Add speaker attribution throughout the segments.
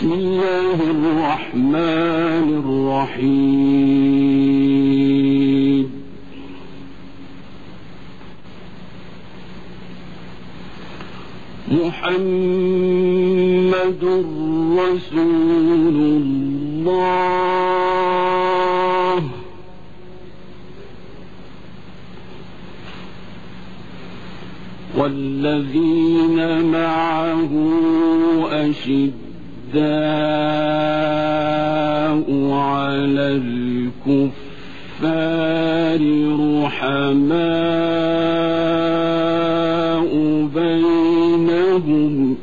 Speaker 1: بسم الله الرحمن الرحيم. محمد رسول الله. والذين معه أشد الشداء على الكفار رحماء بينهم.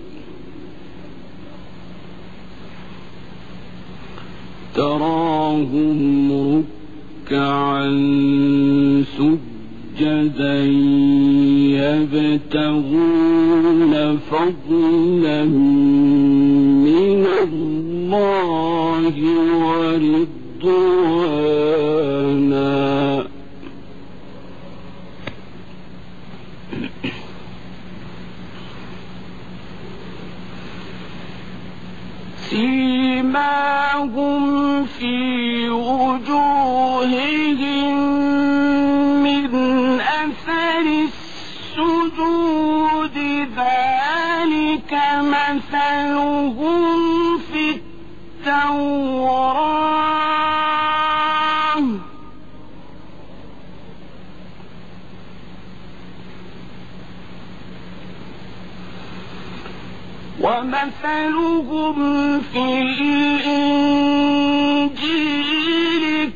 Speaker 1: تراهم ركعا سجدا يبتغون فضلا الله ورضوانا ومثلهم في الإنجيل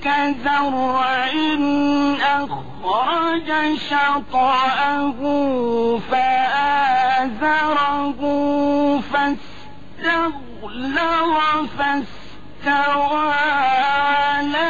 Speaker 1: كزرع أخرج شطأه فآزره فاستغفر استغلظ فاستوى على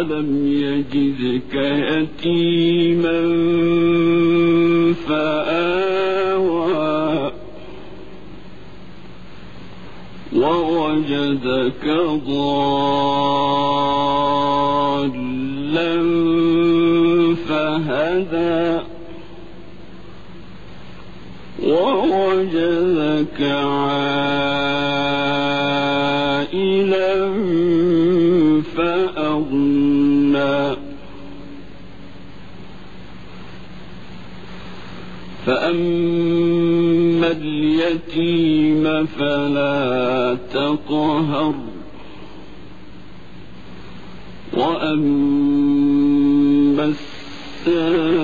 Speaker 1: ألم يجدك يتيما فآوى ووجدك ضالا فهدى ووجدك عالا فأما اليتيم فلا تقهر وأما السائل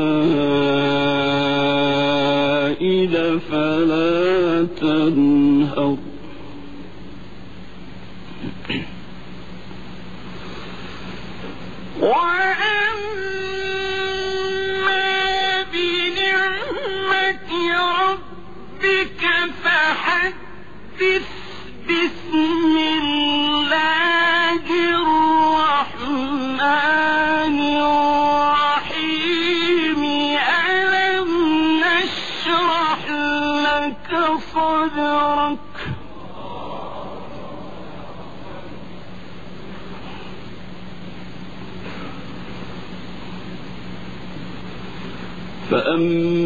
Speaker 1: فلا تنهر
Speaker 2: وأما صدرك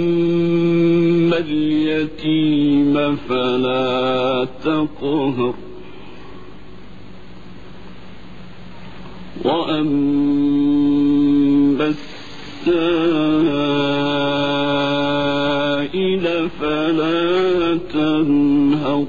Speaker 1: فأما اليتيم فلا تقهر وأما السائل فلا تنهر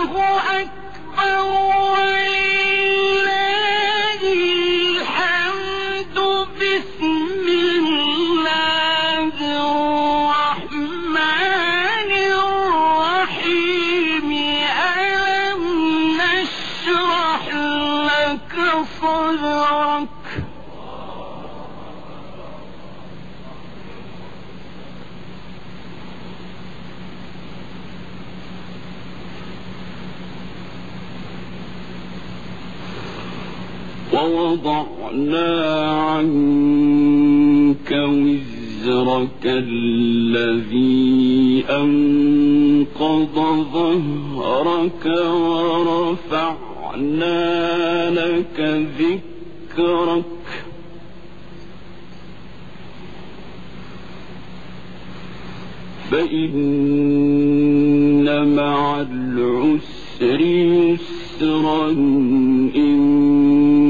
Speaker 2: والله أكبر.
Speaker 1: ووضعنا عنك وزرك الذي أنقض ظهرك ورفعنا لك ذكرك. فإن مع العسر يسرا إن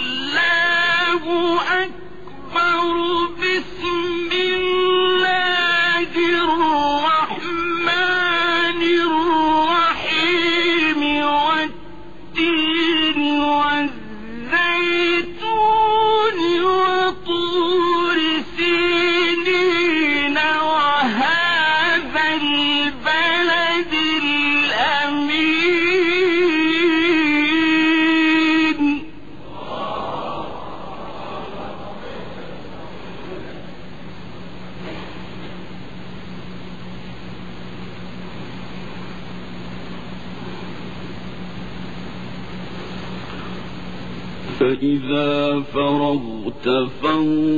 Speaker 1: فرغت فانصب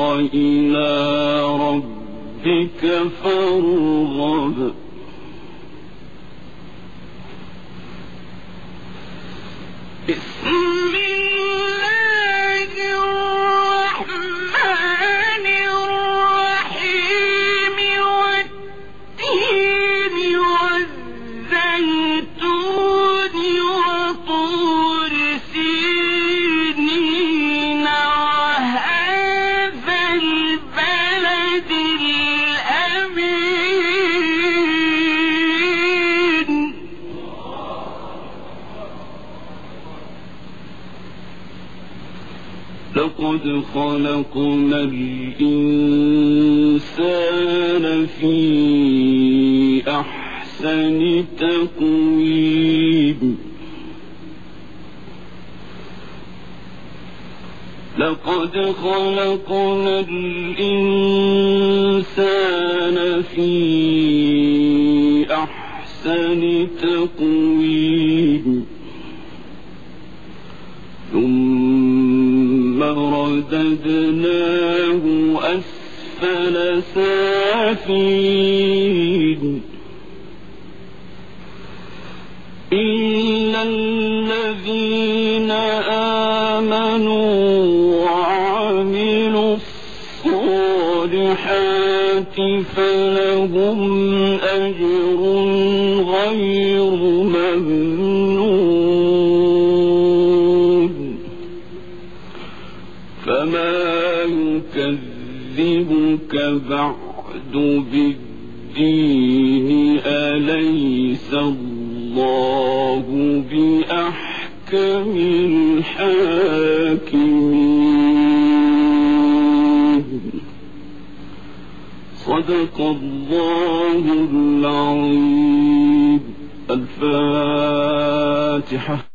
Speaker 1: وإلى ربك فارغب. لقد خلقنا الإنسان في أحسن تقويم. لقد خلقنا الإنسان في أحسن تقويم. ثم رددناه أسفل سافلين إلا الذين آمنوا وعملوا الصالحات فلهم أليس الله بأحكم الحاكمين. صدق الله العظيم. الفاتحة.